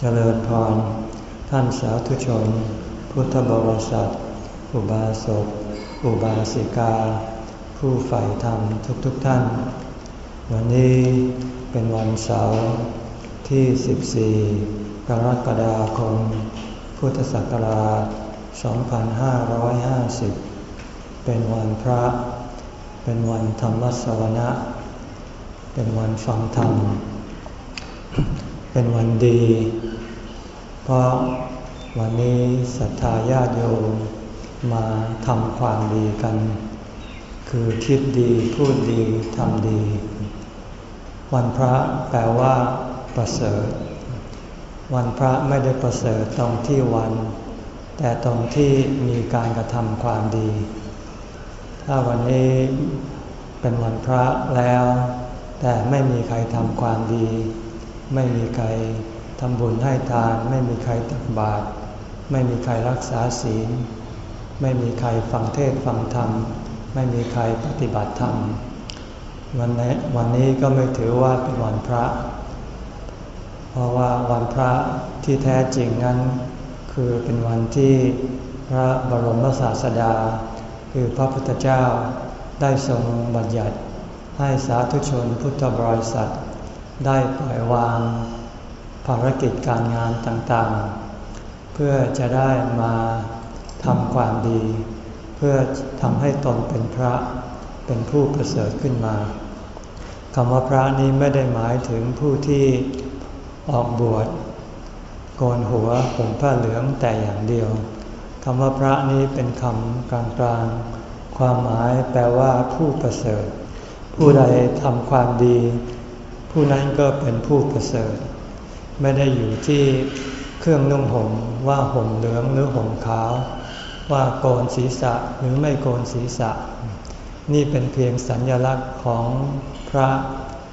เจริญพร ท่านสาธุชน พุทธบริษัท อุบาสก อุบาสิกา ผู้ใฝ่ธรรมทุกๆทท่าน วันนี้เป็นวันเสาร์ที่ 14 กรกฎาคม พุทธศักราช 2550 เป็นวันพระ เป็นวันธรรมสวนะ เป็นวันฟังธรรม เป็นวันดี เพราะวันนี้ศรัทธาญาติโยมมาทำความดีกัน คือคิดดีพูดดีทำดี วันพระแปลว่า ประเสริฐ วันพระไม่ได้ประเสริฐตรงที่วัน แต่ตรงที่มีการกระทำความดี ถ้าวันนี้เป็นวันพระแล้ว แต่ไม่มีใครทำความดี ไม่มีใครทำบุญให้ทาน ไม่มีใครตักบาตรไม่มีใครรักษาศีล ไม่มีใครฟังเทศฟังธรรม ไม่มีใครปฏิบัติธรรม วันนี้วันนี้ก็ไม่ถือว่าเป็นวันพระ เพราะว่าวันพระที่แท้จริงนั้น คือเป็นวันที่พระบรมศาสดา คือพระพุทธเจ้าได้ทรงบัญญัติให้สาธุชนพุทธบริษัท ได้ปล่อยวางภารกิจการงานต่างๆ เพื่อจะได้มาทำความดี เพื่อทำให้ตนเป็นพระเป็นผู้ประเสริฐขึ้นมาคำว่าพระนี้ไม่ได้หมายถึงผู้ที่ออกบวชโกนหัวผมผ้าเหลืองแต่อย่างเดียวคำว่าพระนี้เป็นคำกลางๆ ความหมายแปลว่าผู้ประเสริฐ ผู้ใดทำความดี ผู้นั้นก็เป็นผู้ประเสริฐ ไม่ได้อยู่ที่เครื่องนุ่งห่มว่าห่มเหลืองหรือห่มขาว ว่าโกนศีรษะหรือไม่โกนศีรษะ นี่เป็นเพียงสัญญลักษณ์ของพระ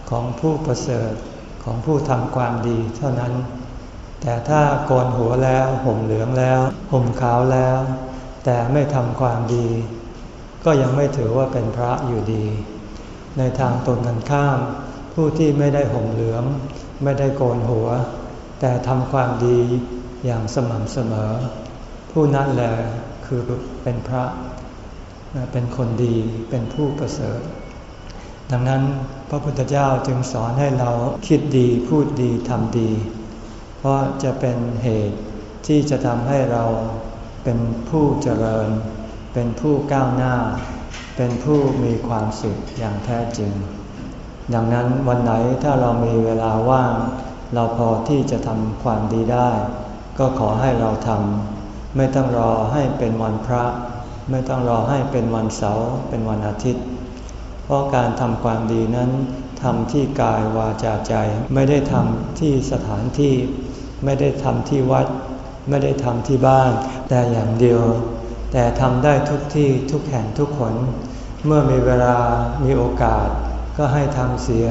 ของผู้ประเสริฐของผู้ทำความดีเท่านั้น แต่ถ้าโกนหัวแล้วห่มเหลืองแล้ว ห่มขาวแล้ว แต่ไม่ทำความดี ก็ยังไม่ถือว่าเป็นพระอยู่ดี ในทางตนกันข้าม ผู้ที่ไม่ได้ห่มเหลือง ไม่ได้โกนหัว แต่ทำความดีอย่างสม่ำเสมอ ผู้นั้นแหละคือเป็นพระ เป็นคนดีเป็นผู้ประเสริฐ ดังนั้นพระพุทธเจ้าจึงสอนให้เราคิดดีพูดดีทำดี เพราะจะเป็นเหตุที่จะทำให้เราเป็นผู้เจริญ เป็นผู้ก้าวหน้า เป็นผู้มีความสุขอย่างแท้จริง ดังนั้นวันไหนถ้าเรามีเวลาว่าง เราพอที่จะทำความดีได้ ก็ขอให้เราทำไม่ต้องรอให้เป็นวันพระ ไม่ต้องรอให้เป็นวันเสาร์เป็นวันอาทิตย์ เพราะการทำความดีนั้นทำที่กายวาจาใจ ไม่ได้ทำที่สถานที่ ไม่ได้ทำที่วัด ไม่ได้ทำที่บ้าน แต่อย่างเดียว แต่ทำได้ทุกที่ทุกแห่งทุกคน เมื่อมีเวลามีโอกาส ก็ให้ทำเสีย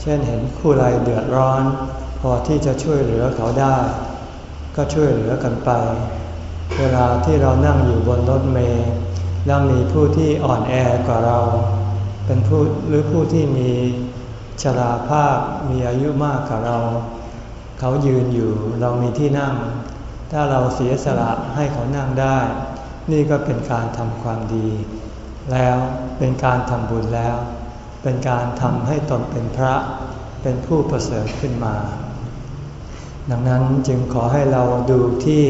เช่นเห็นคู่ใดเดือดร้อน พอที่จะช่วยเหลือเขาได้ ก็ช่วยเหลือกันไป เวลาที่เรานั่งอยู่บนรถเมล์แล้วมีผู้ที่อ่อนแอกว่าเรา เป็นผู้หรือผู้ที่มีชราภาพมีอายุมากกว่าเรา เขายืนอยู่เรามีที่นั่ง ถ้าเราเสียสละให้เขานั่งได้ นี่ก็เป็นการทำความดี แล้วเป็นการทำบุญแล้ว เป็นการทำให้ตนเป็นพระเป็นผู้ประเสริฐขึ้นมา ดังนั้นจึงขอให้เราดูที่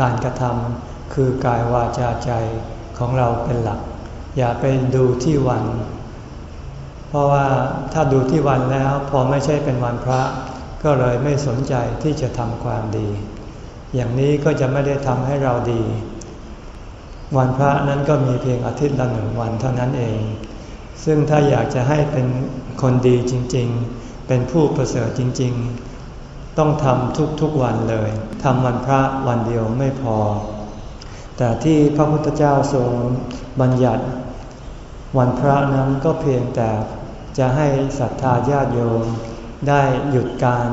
การกระทำคือกายวาจาใจของเราเป็นหลัก อย่าไปดูที่วัน เพราะว่าถ้าดูที่วันแล้วพอไม่ใช่เป็นวันพระ ก็เลยไม่สนใจที่จะทำความดี อย่างนี้ก็จะไม่ได้ทำให้เราดี วันพระนั้นก็มีเพียงอาทิตย์ละหนึ่งวันเท่านั้นเอง ซึ่งถ้าอยากจะให้เป็นคนดีจริงๆ เป็นผู้ประเสริฐจริงๆ ต้องทำทุกๆวันเลยทำวันพระวันเดียวไม่พอ แต่ที่พระพุทธเจ้าทรงบัญญัติ วันพระนั้นก็เพียงแต่จะให้ศรัทธาญาติโยม ได้หยุดการ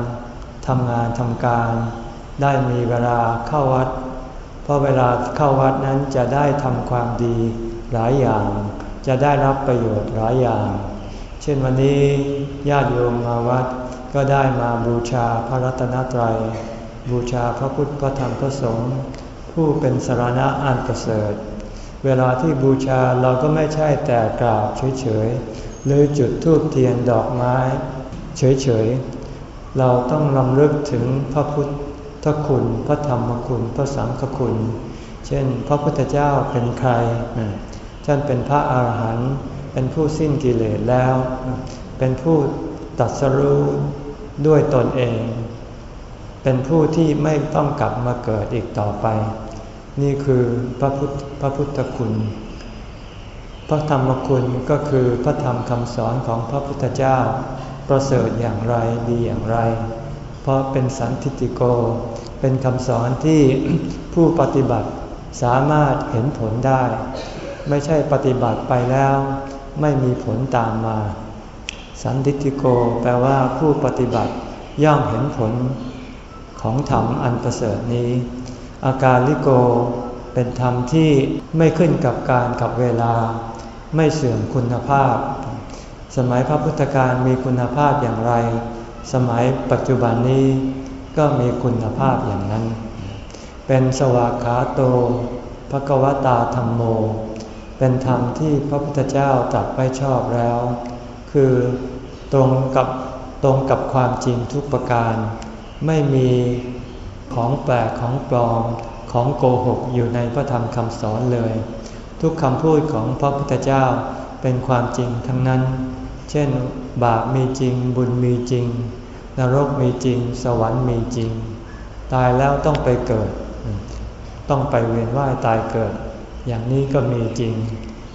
ทำงานทำการ ได้มีเวลาเข้าวัด เพราะเวลาเข้าวัดนั้นจะได้ทำความดีหลายอย่าง จะได้รับประโยชน์หลายอย่าง เช่นวันนี้ญาติโยมมาวัดก็ได้มาบูชาพระรัตนตรัย บูชาพระพุทธพระธรรมพระสงฆ์ผู้เป็นสารณะอันประเสริฐ เวลาที่บูชาเราก็ไม่ใช่แต่กราบเฉยๆ หรือจุดธูปเทียนดอกไม้ เฉยๆ เราต้องลำลึกถึงพระพุทธคุณ พระธรรมคุณ พระสังฆคุณ เช่น พระพุทธเจ้าเป็นใคร ท่านเป็นพระอาหารหันต์เป็นผู้สิ้นกิเลสแล้ว เป็นผู้ตัดสรู้ด้วยตนเอง เป็นผู้ที่ไม่ต้องกลับมาเกิดอีกต่อไป นี่คือพระพุทธพระพุทธคุณ พระธรรมคุณก็คือพระธรรมคำสอนของพระพุทธเจ้า ประเสริฐอย่างไรดีอย่างไร เพราะเป็นสันทิติโก เป็นคำสอนที่ผู้ปฏิบัติสามารถเห็นผลได้ ไม่ใช่ปฏิบัติไปแล้ว ไม่มีผลตามมา สันทิติโกแปลว่าผู้ปฏิบัติย่อมเห็นผลของธรรมอันประเสริฐนี้ อาการลิโกเป็นธรรมที่ไม่ขึ้นกับการกับเวลา ไม่เสื่อมคุณภาพ สมัยพระพุทธการมีคุณภาพอย่างไร สมัยปัจจุบันนี้ก็มีคุณภาพอย่างนั้น เป็นสวากขาโตภกวตาธรรมโม เป็นธรรมที่พระพุทธเจ้าตรัสไว้ชอบแล้ว คือตรงกับตรงกับความจริงทุกประการ ไม่มีของแปลกของปลอมของโกหกอยู่ในพระธรรมคำสอนเลย ทุกคำพูดของพระพุทธเจ้าเป็นความจริงทั้งนั้น เช่น บาปมีจริง บุญมีจริง นรกมีจริง สวรรค์มีจริง ตายแล้วต้องไปเกิด ต้องไปเวียนว่ายตายเกิด อย่างนี้ก็มีจริง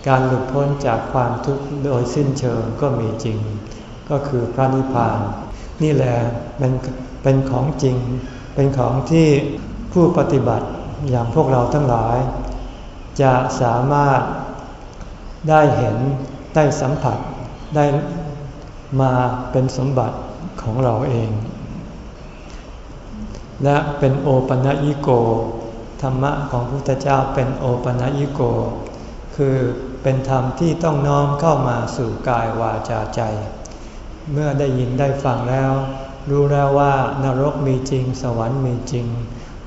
การหลุดพ้นจากความทุกข์โดยสิ้นเชิงก็มีจริง ก็คือพระนิพพาน นี่แหละเป็นเป็นของจริง เป็นของที่ผู้ปฏิบัติอย่างพวกเราทั้งหลาย จะสามารถได้เห็นได้สัมผัสได้มาเป็นสมบัติของเราเอง และเป็นโอปัญญิโก ธรรมะของพระพุทธเจ้าเป็นโอปัญญิโก คือเป็นธรรมที่ต้องน้อมเข้ามาสู่กายวาจาใจ เมื่อได้ยินได้ฟังแล้ว รู้แล้วว่านรกมีจริง สวรรค์มีจริง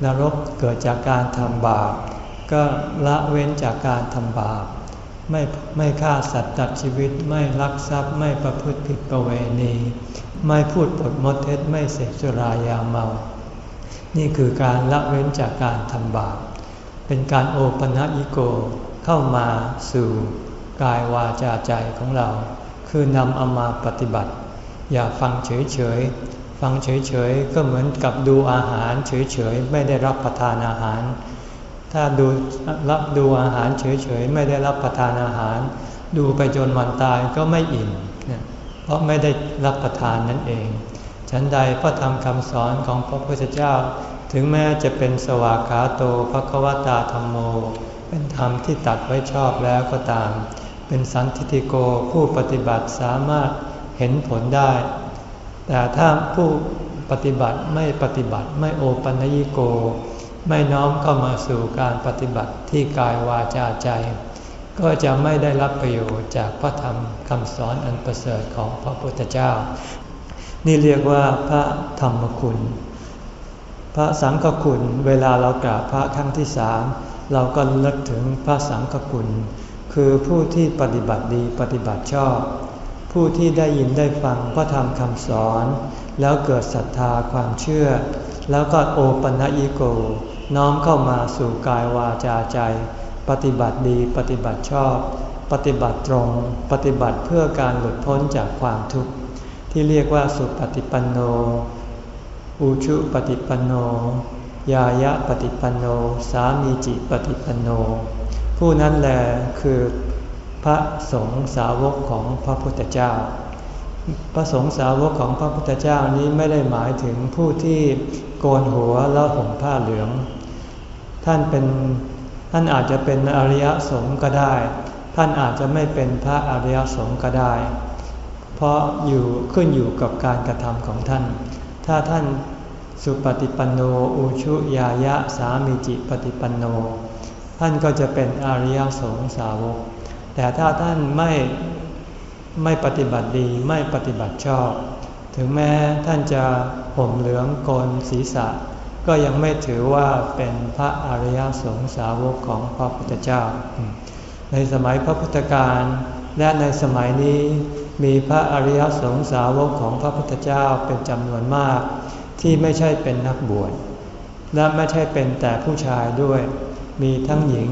นรกเกิดจากการทำบาป ก็ละเว้นจากการทำบาป ไม่ไม่ฆ่าสัตว์ตัดชีวิตไม่ลักทรัพย์ไม่ประพฤติผิดประเวณี ไม่พูดปดมดเท็จไม่เสพสุรายาเมา นี่คือการละเว้นจากการทำบาป เป็นการโอปัญญิโกเข้ามาสู่กายวาจาใจของเรา คือนำเอามาปฏิบัติ อย่าฟังเฉยๆ ฟังเฉยๆ ก็เหมือนกับดูอาหารเฉยๆ ไม่ได้รับประทานอาหาร ถ้าดูรับดูอาหารเฉยๆ ไม่ได้รับประทานอาหาร ดูไปจนวันตายก็ไม่อิ่ม เพราะไม่ได้รับประทานนั่นเอง ฉันใดพระธรรมคำสอนของพระพุทธเจ้า ถึงแม้จะเป็นสวากขาโตภควตาธรรมโม เป็นธรรมที่ตัดไว้ชอบแล้วก็ตาม เป็นสันติโกผู้ปฏิบัติสามารถเห็นผลได้ แต่ถ้าผู้ปฏิบัติไม่ปฏิบัติไม่โอปัญญิโก ไม่น้อมเข้ามาสู่การปฏิบัติที่กายวาจาใจ ก็จะไม่ได้รับประโยชน์จากพระธรรมคำสอนอันประเสริฐของพระพุทธเจ้า นี่เรียกว่าพระธรรมคุณ พระสังฆคุณเวลาเรากราบพระครั้งที่สามเราก็เลิกถึงพระสังฆคุณ คือผู้ที่ปฏิบัติดีปฏิบัติชอบ ผู้ที่ได้ยินได้ฟังพระธรรมคำสอน แล้วเกิดศรัทธาความเชื่อ แล้วก็โอปัญญิโก น้อมเข้ามาสู่กายวาจาใจ ปฏิบัติดีปฏิบัติชอบ ปฏิบัติตรง ปฏิบัติเพื่อการหลุดพ้นจากความทุกข์ ที่เรียกว่าสุปฏิปันโน อุชุปฏิปันโน ยายะปฏิปันโน สามีจิปฏิปันโน ผู้นั้นแหละคือพระสงฆ์สาวกของพระพุทธเจ้า พระสงฆ์สาวกของพระพุทธเจ้านี้ไม่ได้หมายถึงผู้ที่โกนหัวแล้วห่มผ้าเหลือง ท่านเป็นท่านอาจจะเป็นอริยสงฆ์ก็ได้ ท่านอาจจะไม่เป็นพระอริยสงฆ์ก็ได้ เพราะอยู่ขึ้นอยู่กับการกระทำของท่าน ถ้าท่านสุปฏิปันโนอุชุยายะสามีจิปฏิปันโน ท่านก็จะเป็นอริยสงสาวก แต่ถ้าท่านไม่ไม่ปฏิบัติดีไม่ปฏิบัติชอบ ถึงแม้ท่านจะห่มเหลืองโกนศีรษะ ก็ยังไม่ถือว่าเป็นพระอริยสงสาวกของพระพุทธเจ้า ในสมัยพระพุทธการและในสมัยนี้ มีพระอริยสงสาวกของพระพุทธเจ้าเป็นจำนวนมาก ที่ไม่ใช่เป็นนักบวชและไม่ใช่เป็นแต่ผู้ชายด้วย มีทั้งหญิง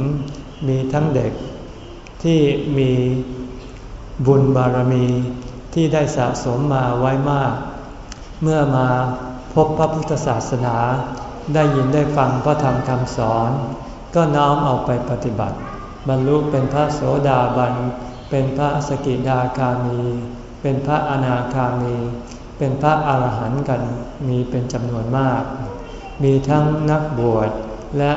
มีทั้งเด็ก ที่มีบุญบารมีที่ได้สะสมมาไว้มาก เมื่อมาพบพระพุทธศาสนา ได้ยินได้ฟังพระธรรมคำสอน ก็น้อมเอาไปปฏิบัติ บรรลุเป็นพระโสดาบัน เป็นพระสกิดาคามี เป็นพระอนาคามี เป็นพระอรหันต์กันมีเป็นจำนวนมาก มีทั้งนักบวชและ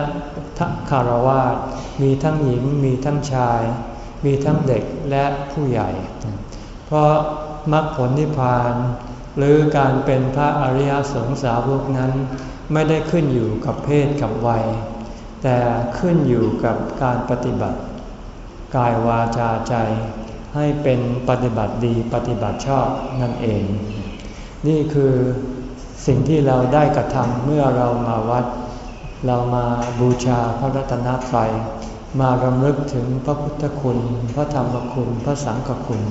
ทักคารวาสมีทั้งหญิงมีทั้งชาย มีทั้งเด็กและผู้ใหญ่ เพราะมรรคผลนิพพาน หรือการเป็นพระอริยสงสาวกนั้น ไม่ได้ขึ้นอยู่กับเพศกับวัย แต่ขึ้นอยู่กับการปฏิบัติ กายวาจาใจ ให้เป็นปฏิบัติดีปฏิบัติชอบนั่นเอง นี่คือสิ่งที่เราได้กระทำเมื่อเรามาวัด เรามาบูชาพระรัตนตรัยมารำลึกถึงพระพุทธคุณ พระธรรมคุณ พระสังฆคุณ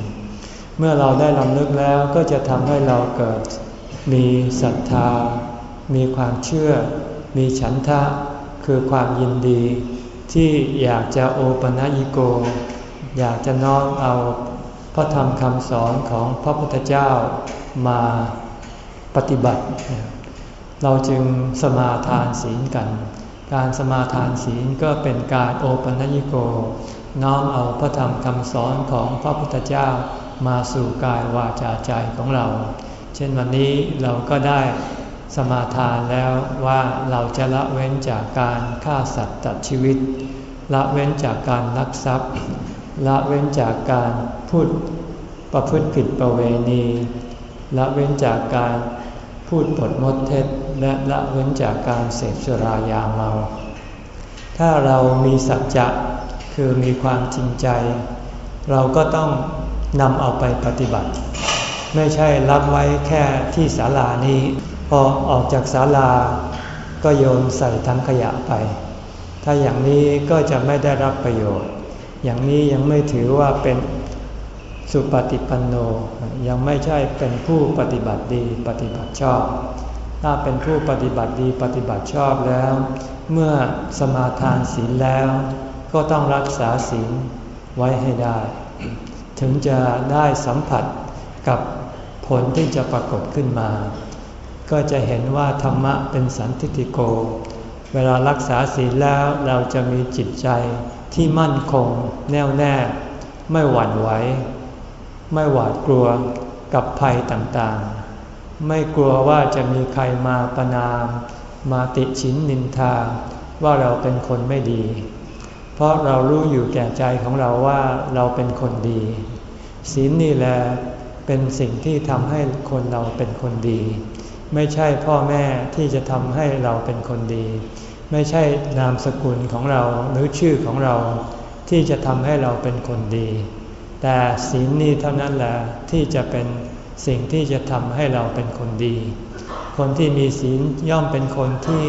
เมื่อเราได้ลำลึกแล้วก็จะทำให้เราเกิด มีศรัทธา มีความเชื่อ มีฉันทะ คือความยินดี ที่อยากจะโอปนัญิโก อยากจะน้อมเอาพระธรรมคำสอนของพระพุทธเจ้ามาปฏิบัติ เราจึงสมาทานศีลกัน การสมาทานศีลก็เป็นการโอปัญิโก น้อมเอาพระธรรมคำสอนของพระพุทธเจ้ามาสู่กายวาจาใจของเรา เช่นวันนี้เราก็ได้ สมาทานแล้วว่าเราจะละเว้นจากการฆ่าสัตว์ตัดชีวิต ละเว้นจากการลักทรัพย์ ละเว้นจากการพูดประพฤติผิดประเวณี ละเว้นจากการพูดปดมดเท็จและละเว้นจากการเสพสุรายาเมา ถ้าเรามีสัจจะคือมีความจริงใจ เราก็ต้องนำเอาไปปฏิบัติ ไม่ใช่รับไว้แค่ที่ศาลานี้ อออกจากศาลา ก็โยนใส่ทั้งขยะไป ถ้าอย่างนี้ก็จะไม่ได้รับประโยชน์ อย่างนี้ยังไม่ถือว่าเป็นสุปฏิปันโน ยังไม่ใช่เป็นผู้ปฏิบัติดีปฏิบัติชอบ ถ้าเป็นผู้ปฏิบัติดีปฏิบัติชอบแล้ว เมื่อสมาทานศีลแล้ว ก็ต้องรักษาศีลไว้ให้ได้ ถึงจะได้สัมผัสกับผลที่จะปรากฏขึ้นมา ก็จะเห็นว่าธรรมะเป็นสันติติโก เวลารักษาศีลแล้วเราจะมีจิตใจที่มั่นคงแน่วแน่ ไม่หวั่นไหว ไม่หวาดกลัวกับภัยต่างๆ ไม่กลัวว่าจะมีใครมาประนาม มาติชินนินทา ว่าเราเป็นคนไม่ดี เพราะเรารู้อยู่แก่ใจของเราว่าเราเป็นคนดี ศีลนี่แหละเป็นสิ่งที่ทำให้คนเราเป็นคนดี ไม่ใช่พ่อแม่ที่จะทำให้เราเป็นคนดี ไม่ใช่นามสกุลของเราหรือชื่อของเรา ที่จะทำให้เราเป็นคนดี แต่ศีลนี่เท่านั้นแหละที่จะเป็นสิ่งที่จะทำให้เราเป็นคนดี คนที่มีศีลย่อมเป็นคนที่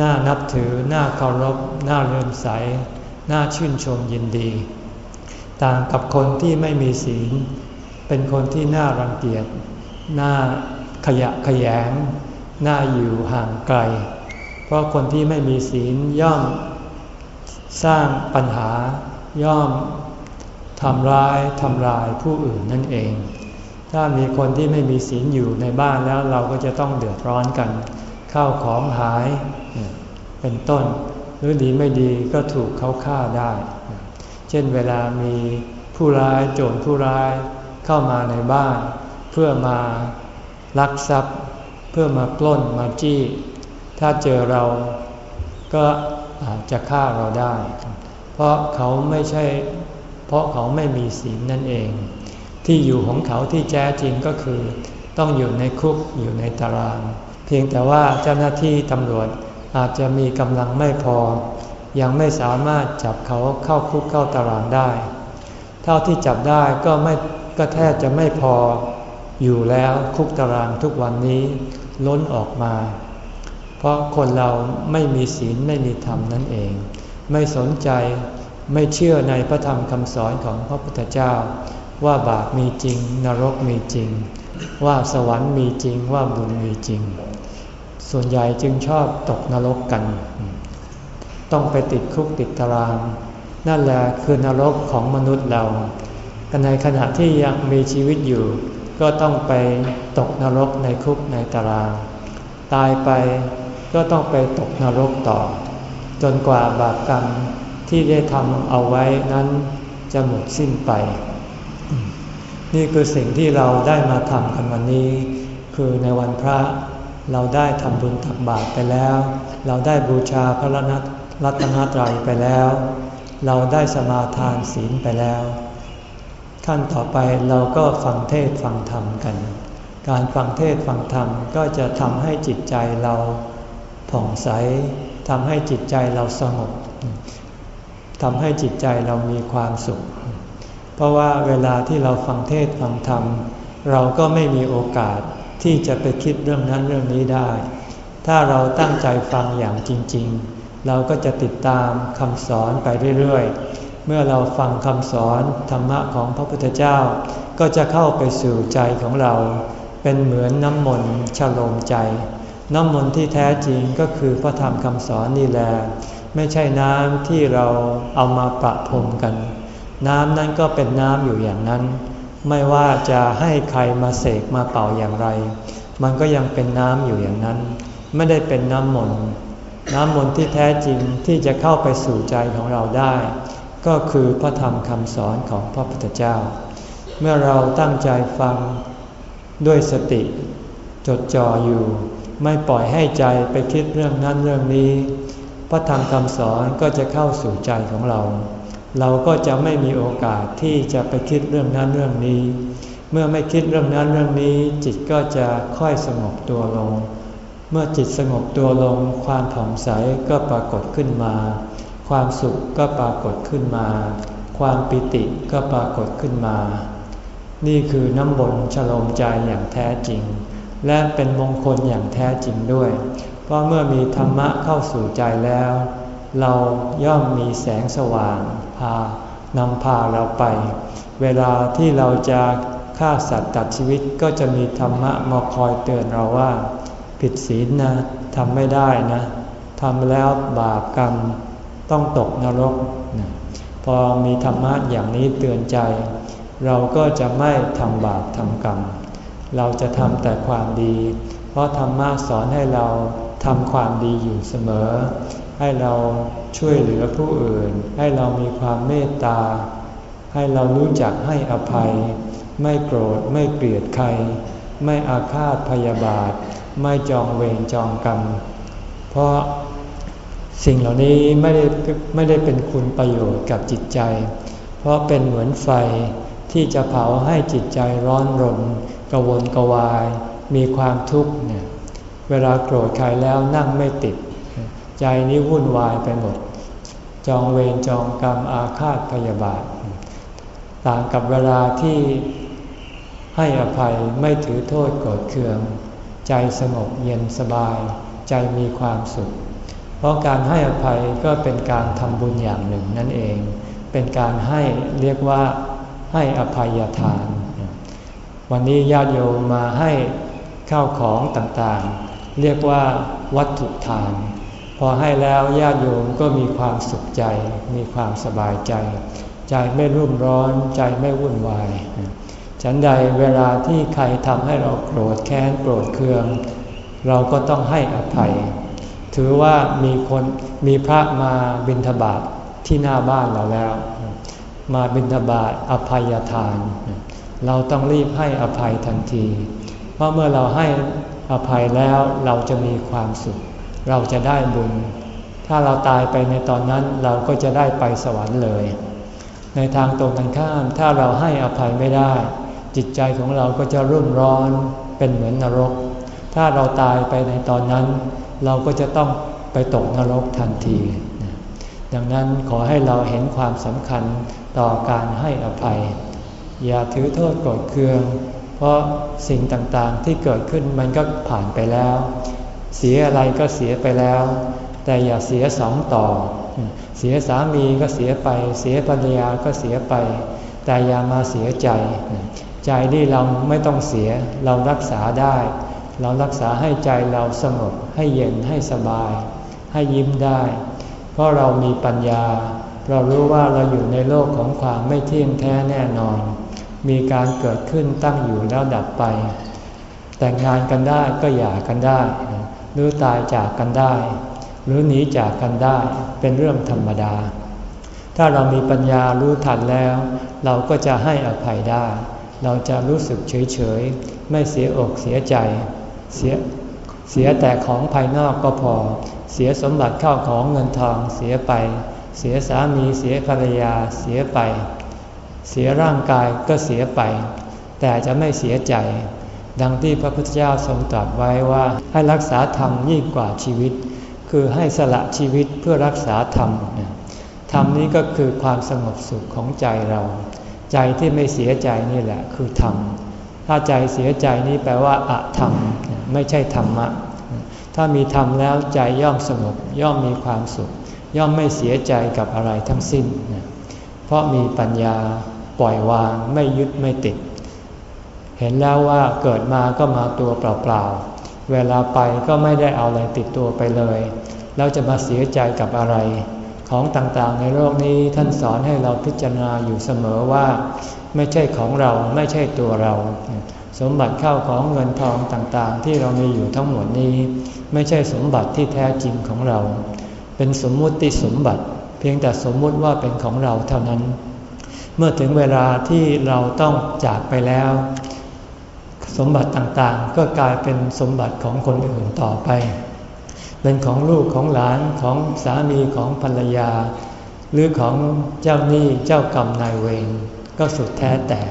น่านับถือ น่าเคารพ น่าเลื่อมใส น่าชื่นชมยินดี ต่างกับคนที่ไม่มีศีล เป็นคนที่น่ารังเกียจ น่า ขยะขยงน่าอยู่ห่างไกล เพราะคนที่ไม่มีศีลย่อม สร้างปัญหาย่อมทำร้ายทำลายผู้อื่นนั่นเอง ถ้ามีคนที่ไม่มีศีลอยู่ในบ้านแล้วเราก็จะต้องเดือดร้อนกัน ข้าวของหายเป็นต้น หรือดีไม่ดีก็ถูกเขาฆ่าได้ เช่นเวลามีผู้ร้ายโจรผู้ร้ายเข้ามาในบ้าน เพื่อมา ลักทรัพย์เพื่อมาปล้นมาจี้ ถ้าเจอเราก็อาจจะฆ่าเราได้ เพราะเขาไม่ใช่ เพราะเขาไม่มีศีลนั่นเอง ที่อยู่ของเขาที่แท้จริงก็คือ ต้องอยู่ในคุกอยู่ในตาราง เพียงแต่ว่าเจ้าหน้าที่ตำรวจอาจจะมีกำลังไม่พอ ยังไม่สามารถจับเขาเข้าคุกเข้าตารางได้ เท่าที่จับได้ก็ไม่ก็แทบจะไม่พอ อยู่แล้วคุกตารางทุกวันนี้ล้นออกมา เพราะคนเราไม่มีศีลไม่มีธรรมนั่นเอง ไม่สนใจไม่เชื่อในพระธรรมคำสอนของพระพุทธเจ้า ว่าบาปมีจริง นรกมีจริง ว่าสวรรค์มีจริงว่าบุญมีจริง ส่วนใหญ่จึงชอบตกนรกกัน ต้องไปติดคุกติดตาราง นั่นแหละคือนรกของมนุษย์เราในขณะที่ยังมีชีวิตอยู่ ก็ต้องไปตกนรกในคุกในตาราง ตายไปก็ต้องไปตกนรกต่อ จนกว่าบาปกรรมที่ได้ทำเอาไว้นั้นจะหมดสิ้นไป นี่คือสิ่งที่เราได้มาทำกันวันนี้ คือในวันพระเราได้ทำบุญตักบาตรไปแล้ว เราได้บูชาพระรัตนตรัยไปแล้ว เราได้สมาทานศีลไปแล้ว ขั้นต่อไปเราก็ฟังเทศฟังธรรมกัน การฟังเทศฟังธรรมก็จะทำให้จิตใจเราผ่องใสทำให้จิตใจเราสงบทำให้จิตใจเรามีความสุข เพราะว่าเวลาที่เราฟังเทศฟังธรรม เราก็ไม่มีโอกาสที่จะไปคิดเรื่องนั้นเรื่องนี้ได้ ถ้าเราตั้งใจฟังอย่างจริง ๆ เราก็จะติดตามคำสอนไปเรื่อยๆ เมื่อเราฟังคำสอนธรรมะของพระพุทธเจ้า ก็จะเข้าไปสู่ใจของเรา เป็นเหมือนน้ำมนต์ฉลมใจ น้ำมนต์ที่แท้จริงก็คือพระธรรมคำสอนนี่แหละไม่ใช่น้ำที่เราเอามาประพรมกัน น้ำนั้นก็เป็นน้ำอยู่อย่างนั้น ไม่ว่าจะให้ใครมาเสกมาเป่าอย่างไร มันก็ยังเป็นน้ำอยู่อย่างนั้น ไม่ได้เป็นน้ำมนต์น้ำมนต์ที่แท้จริงที่จะเข้าไปสู่ใจของเราได้ ก็คือพระธรรมคำสอนของพระพุทธเจ้า เมื่อเราตั้งใจฟังด้วยสติ จดจ่ออยู่ ไม่ปล่อยให้ใจไปคิดเรื่องนั้นเรื่องนี้ พระธรรมคำสอนก็จะเข้าสู่ใจของเรา เราก็จะไม่มีโอกาสที่จะไปคิดเรื่องนั้นเรื่องนี้ เมื่อไม่คิดเรื่องนั้นเรื่องนี้ จิตก็จะค่อยสงบตัวลง เมื่อจิตสงบตัวลง ความผ่องใสก็ปรากฏขึ้นมา ความสุขก็ปรากฏขึ้นมา ความปิติก็ปรากฏขึ้นมา นี่คือน้ำบนฉลมใจอย่างแท้จริง และเป็นมงคลอย่างแท้จริงด้วย เพราะเมื่อมีธรรมะเข้าสู่ใจแล้ว เราย่อมมีแสงสว่างพานำพาเราไป เวลาที่เราจะฆ่าสัตว์ตัดชีวิตก็จะมีธรรมะมาคอยเตือนเราว่า ผิดศีลนะทำไม่ได้นะทำแล้วบาปกรรม ต้องตกนรกนะพอมีธรรมะอย่างนี้เตือนใจ เราก็จะไม่ทำบาปทำกรรม เราจะทำแต่ความดี เพราะธรรมะสอนให้เราทำความดีอยู่เสมอ ให้เราช่วยเหลือผู้อื่น ให้เรามีความเมตตา ให้เรารู้จักให้อภัย ไม่โกรธไม่เกลียดใคร ไม่อาฆาตพยาบาท ไม่จองเวรจองกรรม เพราะ สิ่งเหล่านี้ไม่ได้ไม่ได้เป็นคุณประโยชน์กับจิตใจ เพราะเป็นเหมือนไฟที่จะเผาให้จิตใจร้อนรนกระวนกระวาย มีความทุกข์เนี่ยเวลาโกรธใครแล้วนั่งไม่ติด ใจนี้วุ่นวายไปหมด จองเวรจองกรรมอาฆาตพยาบาท ต่างกับเวลาที่ให้อภัยไม่ถือโทษโกรธเคือง ใจสงบเย็นสบาย ใจมีความสุข เพราะการให้อภัยก็เป็นการทำบุญอย่างหนึ่งนั่นเอง เป็นการให้เรียกว่าให้อภัยทาน วันนี้ญาติโยมมาให้ข้าวของต่างๆ เรียกว่าวัตถุทาน พอให้แล้วญาติโยมก็มีความสุขใจ มีความสบายใจ ใจไม่รุ่มร้อนใจไม่วุ่นวาย ฉันใดเวลาที่ใครทำให้เราโกรธแค้นโกรธเคือง เราก็ต้องให้อภัย ถือว่ามีคนมีพระมาบิณฑบาตทที่หน้าบ้านเราแล้ว มาบิณฑบาตอภัยทาน เราต้องรีบให้อภัยทันที เพราะเมื่อเราให้อภัยแล้วเราจะมีความสุข เราจะได้บุญ ถ้าเราตายไปในตอนนั้นเราก็จะได้ไปสวรรค์เลย ในทางตรงกันข้าม ถ้าเราให้อภัยไม่ได้ จิตใจของเราก็จะรุ่มร้อนเป็นเหมือนนรก ถ้าเราตายไปในตอนนั้น เราก็จะต้องไปตกนรกทันที ดังนั้นขอให้เราเห็นความสำคัญต่อการให้อภัย อย่าถือโทษโกรธเคือง เพราะสิ่งต่างๆที่เกิดขึ้นมันก็ผ่านไปแล้ว เสียอะไรก็เสียไปแล้ว แต่อย่าเสียสองต่อ เสียสามีก็เสียไป เสียภรรยาก็เสียไป แต่อย่ามาเสียใจ ใจที่เราไม่ต้องเสียเรารักษาได้ เรารักษาให้ใจเราสงบให้เย็นให้สบาย ให้ยิ้มได้ เพราะเรามีปัญญา เรารู้ว่าเราอยู่ในโลกของความไม่เที่ยงแท้แน่นอน มีการเกิดขึ้นตั้งอยู่แล้วดับไป แต่งงานกันได้ก็หย่ากันได้ หรือตายจากกันได้ หรือหนีจากกันได้ เป็นเรื่องธรรมดา ถ้าเรามีปัญญารู้ทันแล้ว เราก็จะให้อภัยได้ เราจะรู้สึกเฉยเฉยไม่เสียอกเสียใจ เสียเสียแต่ของภายนอกก็พอ เสียสมบัติเข้าของเงินทองเสียไป เสียสามีเสียภรรยาเสียไป เสียร่างกายก็เสียไป แต่จะไม่เสียใจ ดังที่พระพุทธเจ้าทรงตรัสไว้ว่าให้รักษาธรรมยิ่งกว่าชีวิต คือให้สละชีวิตเพื่อรักษาธรรมธรรมนี้ก็คือความสงบสุขของใจเรา ใจที่ไม่เสียใจนี่แหละคือธรรม ถ้าใจเสียใจนี่แปลว่าอะธรรม ไม่ใช่ธรรมะ ถ้ามีธรรมแล้วใจย่อมสงบย่อมมีความสุข ย่อมไม่เสียใจกับอะไรทั้งสิ้น เพราะมีปัญญาปล่อยวางไม่ยึดไม่ติด เห็นแล้วว่าเกิดมาก็มาตัวเปล่าๆ เวลาไปก็ไม่ได้เอาอะไรติดตัวไปเลย แล้วจะมาเสียใจกับอะไร ของต่างๆในโลกนี้ท่านสอนให้เราพิจารณาอยู่เสมอว่า ไม่ใช่ของเราไม่ใช่ตัวเรา สมบัติเข้าของเงินทองต่างๆ ที่เรามีอยู่ทั้งหมดนี้ ไม่ใช่สมบัติที่แท้จริงของเรา เป็นสมมุติสมบัติ เพียงแต่สมมุติว่าเป็นของเราเท่านั้น เมื่อถึงเวลาที่เราต้องจากไปแล้ว สมบัติต่างๆ ก็กลายเป็นสมบัติของคนอื่นต่อไป เป็นของลูกของหลานของสามีของภรรยา หรือของเจ้าหนี้เจ้ากรรมนายเวร ก็สุดแท้แต่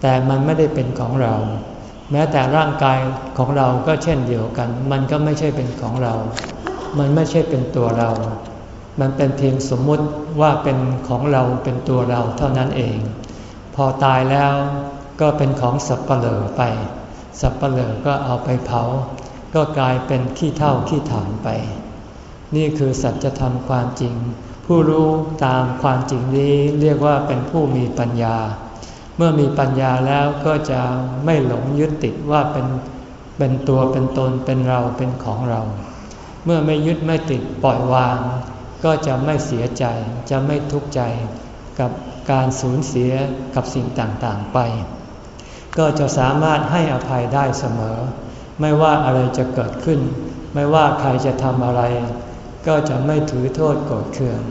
แต่มันไม่ได้เป็นของเรา แม้แต่ร่างกายของเราก็เช่นเดียวกัน มันก็ไม่ใช่เป็นของเรา มันไม่ใช่เป็นตัวเรา มันเป็นเพียงสมมุติว่าเป็นของเราเป็นตัวเราเท่านั้นเอง พอตายแล้วก็เป็นของสับเปลือไป สับเปลือก็เอาไปเผา ก็กลายเป็นขี้เท่าขี้ฐานไป นี่คือสัจธรรมความจริง ผู้รู้ตามความจริงนี้เรียกว่าเป็นผู้มีปัญญา เมื่อมีปัญญาแล้วก็จะไม่หลงยึดติดว่าเป็นเป็นตัวเป็นตนเป็นเราเป็นของเรา เมื่อไม่ยึดไม่ติดปล่อยวาง ก็จะไม่เสียใจ จะไม่ทุกข์ใจกับการสูญเสียกับสิ่งต่างๆไป ก็จะสามารถให้อภัยได้เสมอ ไม่ว่าอะไรจะเกิดขึ้น ไม่ว่าใครจะทำอะไร ก็จะไม่ถือโทษโกรธเคือง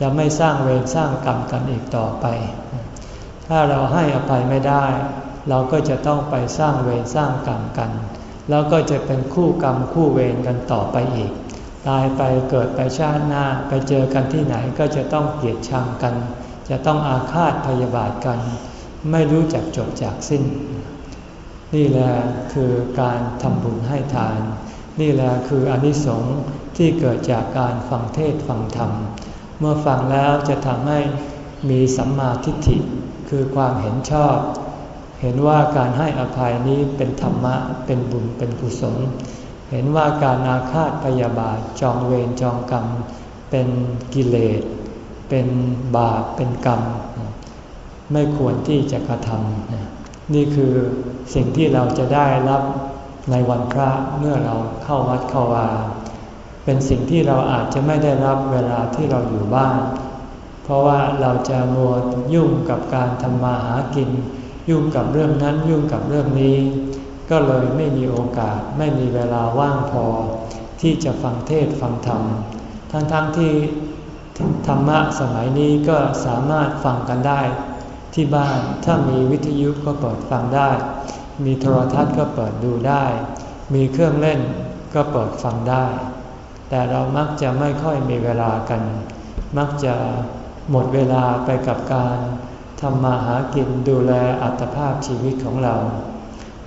จะไม่สร้างเวรสร้างกรรมกันอีกต่อไป ถ้าเราให้อภัยไม่ได้ เราก็จะต้องไปสร้างเวรสร้างกรรมกัน แล้วก็จะเป็นคู่กรรมคู่เวรกันต่อไปอีก ตายไปเกิดไปชาติหน้าไปเจอกันที่ไหนก็จะต้องเกลียดชังกัน จะต้องอาฆาตพยาบาทกัน ไม่รู้จักจบจากสิ้น นี่แหละคือการทำบุญให้ทาน นี่แหละคืออนิสงส์ ที่เกิดจากการฟังเทศฟังธรรม เมื่อฟังแล้วจะทำให้มีสัมมาทิฏฐิ คือความเห็นชอบ เห็นว่าการให้อภัยนี้เป็นธรรมะ เป็นบุญเป็นกุศล เห็นว่าการอาฆาตพยาบาทจองเวรจองกรรม เป็นกิเลส เป็นบาปเป็นกรรม ไม่ควรที่จะกระทำนี่คือสิ่งที่เราจะได้รับในวันพระเมื่อเราเข้าวัดเข้าวา เป็นสิ่งที่เราอาจจะไม่ได้รับเวลาที่เราอยู่บ้าน เพราะว่าเราจะมัวยุ่งกับการทำมาหากิน ยุ่งกับเรื่องนั้นยุ่งกับเรื่องนี้ ก็เลยไม่มีโอกาสไม่มีเวลาว่างพอ ที่จะฟังเทศฟังธรรม ทั้งๆทที่ธรรมะสมัยนี้ก็สามารถฟังกันได้ ที่บ้านถ้ามีวิทยุก็เปิดฟังได้ มีโทรทัศน์ก็เปิดดูได้ มีเครื่องเล่นก็เปิดฟังได้ แต่เรามักจะไม่ค่อยมีเวลากัน มักจะหมดเวลาไปกับการทำมาหากินดูแลอัตภาพชีวิตของเรา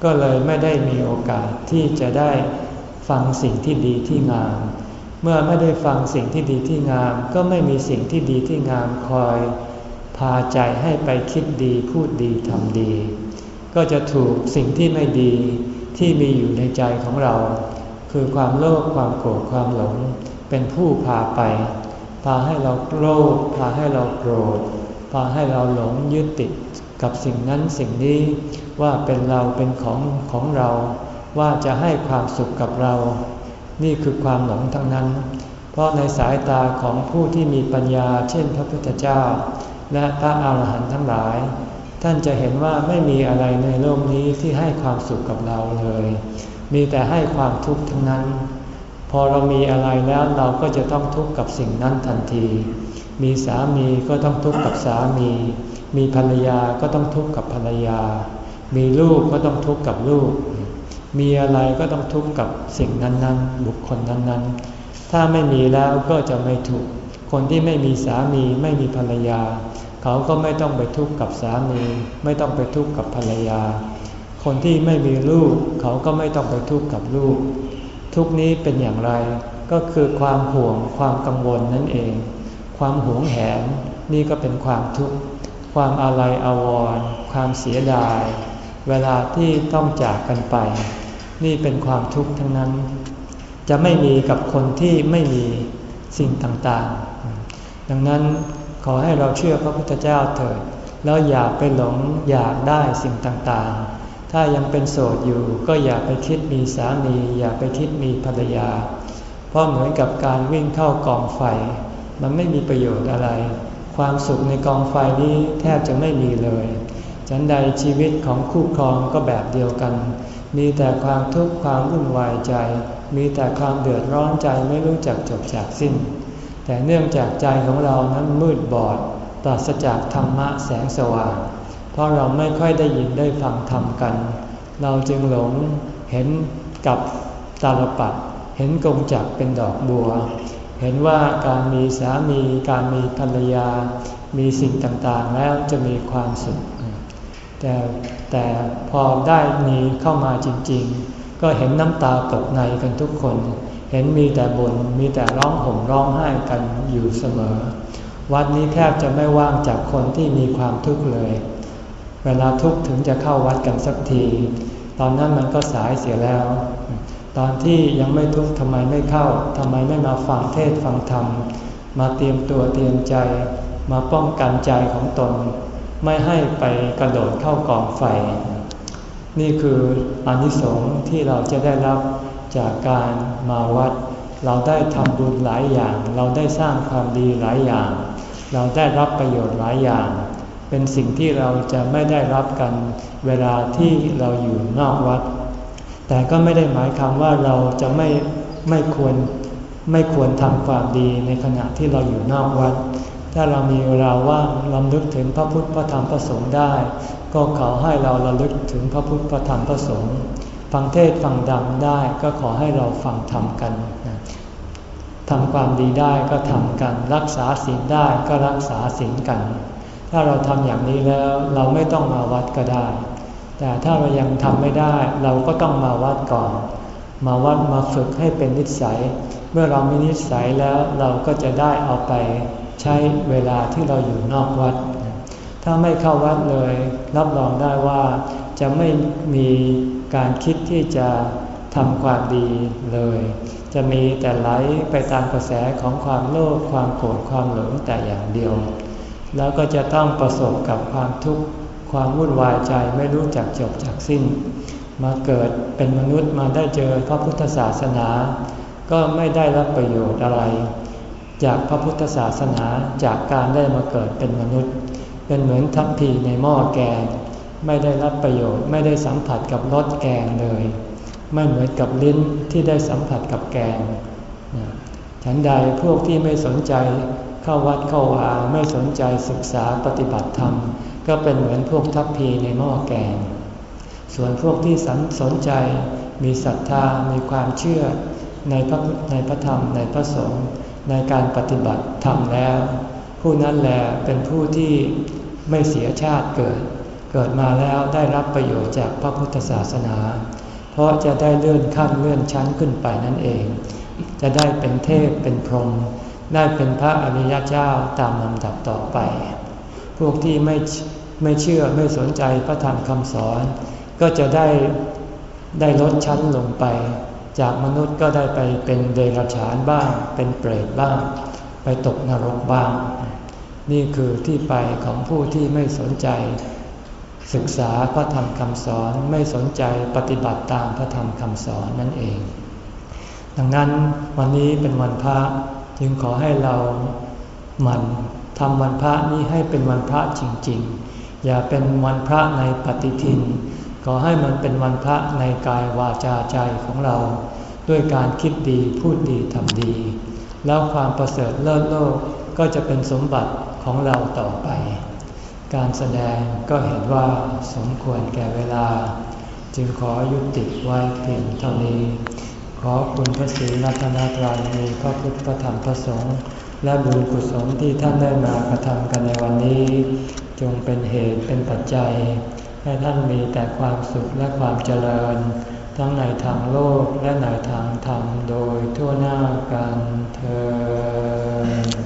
ก็เลยไม่ได้มีโอกาสที่จะได้ฟังสิ่งที่ดีที่งาม เมื่อไม่ได้ฟังสิ่งที่ดีที่งาม ก็ไม่มีสิ่งที่ดีที่งามคอย พาใจให้ไปคิดดีพูดดีทำดี ก็จะถูกสิ่งที่ไม่ดีที่มีอยู่ในใจของเรา คือความโลภความโกรธความหลง เป็นผู้พาไป พาให้เราโลภพาให้เราโกรธ พาให้เราหลงยึดติดกับสิ่งนั้นสิ่งนี้ว่าเป็นเราเป็นของของเรา ว่าจะให้ความสุขกับเรา นี่คือความหลงทั้งนั้น เพราะในสายตาของผู้ที่มีปัญญา เช่นพระพุทธเจ้า และพระอาหารหันต์ทั้งหลาย ท่านจะเห็นว่าไม่มีอะไรในโลกนี้ที่ให้ความสุขกับเราเลย มีแต่ให้ความทุกข์ทั้งนั้น พอเรามีอะไรแล้วเราก็จะต้องทุกข์กับสิ่งนั้นทันที มีสามีก็ต้องทุกข์กับสามี มีภรรยาก็ต้องทุกข์กับภรรยา มีลูกก็ต้องทุกข์กับลูก มีอะไรก็ต้องทุกข์กับสิ่งนั้นๆ บุคคลนั้นๆ ถ้าไม่มีแล้วก็จะไม่ทุกข์ คนที่ไม่มีสามีไม่มีภรรยา เขาก็ไม่ต้องไปทุกข์กับสามี ไม่ต้องไปทุกข์กับภรรยา คนที่ไม่มีลูกเขาก็ไม่ต้องไปทุกข์กับลูก ทุกนี้เป็นอย่างไรก็คือความห่วงความกังวลนั่นเอง ความหวงแหนนี่ก็เป็นความทุกข์ความอาลัยอาวรณ์ความเสียดาย เวลาที่ต้องจากกันไป นี่เป็นความทุกข์ทั้งนั้น จะไม่มีกับคนที่ไม่มีสิ่งต่างๆ ดังนั้นขอให้เราเชื่อพระพุทธเจ้าเถิด แล้วอย่าไปหลงอยากได้สิ่งต่างๆ ถ้ายังเป็นโสดอยู่ก็อย่าไปคิดมีสามี อย่าไปคิดมีภรรยา เพราะเหมือนกับการวิ่งเข้ากองไฟ มันไม่มีประโยชน์อะไร ความสุขในกองไฟนี้แทบจะไม่มีเลย ฉันใดชีวิตของคู่ครองก็แบบเดียวกัน มีแต่ความทุกข์ความวุ่นวายใจ มีแต่ความเดือดร้อนใจไม่รู้จักจบจากสิ้น แต่เนื่องจากใจของเรานั้นมืดบอดปราศจากธรรมะแสงสว่าง เพราะเราไม่ค่อยได้ยินได้ฟังธรรมกัน เราจึงหลงเห็นกับตาลปัดเห็นกงจักเป็นดอกบัว เห็นว่าการมีสามีการมีภรรยา มีสิ่งต่างๆแล้วจะมีความสุข แต่แต่พอได้มีเข้ามาจริง ๆ ก็เห็นน้ำตาตกในกันทุกคน เห็นมีแต่บน่นมีแต่ร้องห่มร้องไห้กันอยู่เสมอ วัดนี้แทบจะไม่ว่างจากคนที่มีความทุกข์เลย เวลาทุกข์ถึงจะเข้าวัดกันสักที ตอนนั้นมันก็สายเสียแล้ว ตอนที่ยังไม่ทุกข์ทำไมไม่เข้าทำไมไม่มาฟังเทศฟังธรรม มาเตรียมตัวเตรียมใจ มาป้องกันใจของตน ไม่ให้ไปกระโดดเข้ากองไฟ นี่คืออนิสงส์ที่เราจะได้รับจากการมาวัด เราได้ทำบุญหลายอย่าง เราได้สร้างความดีหลายอย่าง เราได้รับประโยชน์หลายอย่าง เป็นสิ่งที่เราจะไม่ได้รับกันเวลาที่เราอยู่นอกวัด แต่ก็ไม่ได้หมายความว่าเราจะไม่ไม่ควรไม่ควรทำความดีในขณะที่เราอยู่นอกวัด ถ้าเรามีเวลาว่างลำลึกถึงพระพุทธพระธรรมพระสงฆ์ได้ ก็ขอให้เราระลึกถึงพระพุทธพระธรรมพระสงฆ์ฟังเทศฟังดังได้ก็ขอให้เราฟังธรรมกันทำความดีได้ก็ทำกัน รักษาศีลได้ก็รักษาศีลกัน ถ้าเราทำอย่างนี้แล้วเราไม่ต้องมาวัดก็ได้ แต่ถ้าเรายังทำไม่ได้เราก็ต้องมาวัดก่อน มาวัดมาฝึกให้เป็นนิสัย เมื่อเรามีนิสัยแล้วเราก็จะได้เอาไปใช้เวลาที่เราอยู่นอกวัด ถ้าไม่เข้าวัดเลยรับรองได้ว่าจะไม่มีการคิดที่จะทำความดีเลย จะมีแต่ไหลไปตามกระแสของความโลภความโกรธความหลงแต่อย่างเดียว แล้วก็จะต้องประสบกับความทุกข์ความวุ่นวายใจไม่รู้จักจบจากสิ้น มาเกิดเป็นมนุษย์มาได้เจอพระพุทธศาสนา ก็ไม่ได้รับประโยชน์อะไร จากพระพุทธศาสนาจากการได้มาเกิดเป็นมนุษย์ เป็นเหมือนทัพพีในหม้อแกง ไม่ได้รับประโยชน์ไม่ได้สัมผัสกับรสแกงเลย ไม่เหมือนกับลิ้นที่ได้สัมผัสกับแกงฉันใดพวกที่ไม่สนใจ เข้าวัดเข้าวาไม่สนใจศึกษาปฏิบัติธรรม ก็เป็นเหมือนพวกทัพพีในหม้อแกง ส่วนพวกที่สนใจมีศรัทธามีความเชื่อในพระในพระธรรมในพระสงฆ์ในการปฏิบัติธรรมแล้ว ผู้นั้นแหละเป็นผู้ที่ไม่เสียชาติเกิด เกิดมาแล้วได้รับประโยชน์จากพระพุทธศาสนา เพราะจะได้เลื่อนขั้นเลื่อนชั้นขึ้นไปนั่นเอง จะได้เป็นเทพเป็นพรหม ได้เป็นพระอริยเจ้าตามลำดับต่อไป พวกที่ไม่ไม่เชื่อไม่สนใจพระธรรมคำสอน ก็จะได้ได้ลดชั้นลงไป จากมนุษย์ก็ได้ไปเป็นเดรัจฉานบ้าง เป็นเปรตบ้าง ไปตกนรกบ้าง นี่คือที่ไปของผู้ที่ไม่สนใจ ศึกษาพระธรรมคำสอนไม่สนใจปฏิบัติตามพระธรรมคำสอนนั่นเอง ดังนั้นวันนี้เป็นวันพระ จึงขอให้เราหมั่นทำวันพระนี้ให้เป็นวันพระจริงๆ อย่าเป็นวันพระในปฏิทิน ขอให้มันเป็นวันพระในกายวาจาใจของเรา ด้วยการคิดดีพูดดีทำดี แล้วความประเสริฐเลิศโลกก็จะเป็นสมบัติของเราต่อไป การแสดงก็เห็นว่าสมควรแก่เวลา จึงขอยุติไว้เพียงเท่านี้ ขอคุณพระศรีรัตนตรัยมีพระพุทธพระธรรมพระสงฆ์และบุญกุศลที่ท่านได้มากระทำกันในวันนี้ จงเป็นเหตุเป็นปัจจัย ให้ท่านมีแต่ความสุขและความเจริญ ทั้งในทางโลกและในทางธรรมโดยทั่วหน้ากันเธอ